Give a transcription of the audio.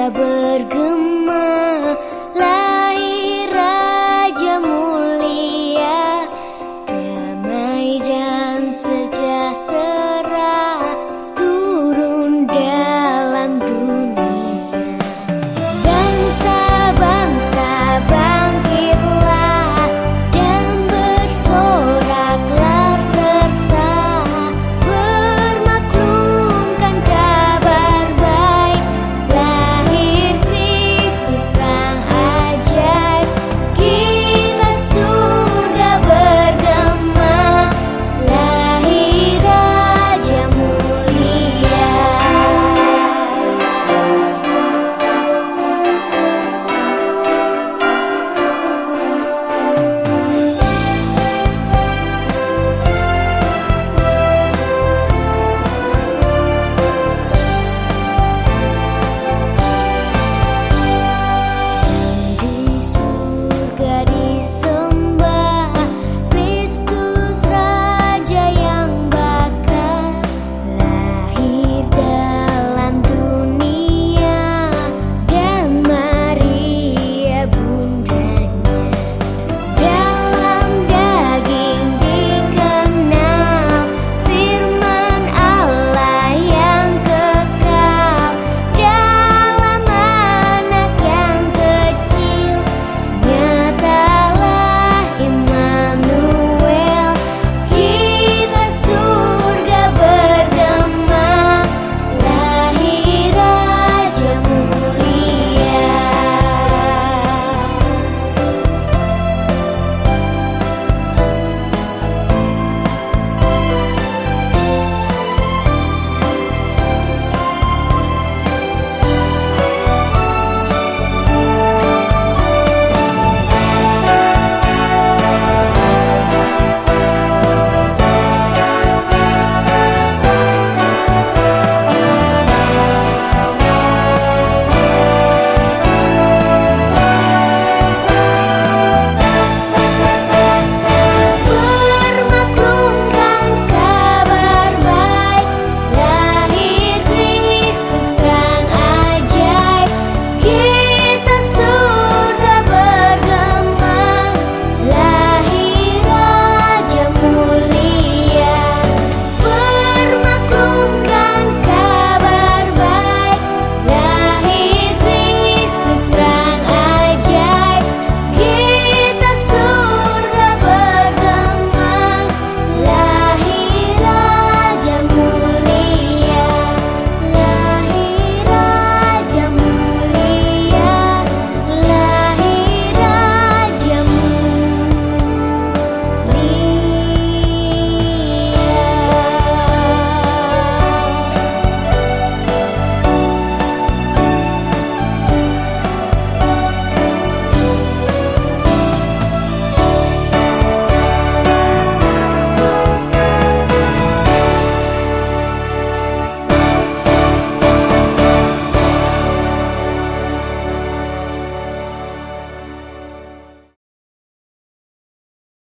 nada bergema lahir raja mulia damai dan sejuk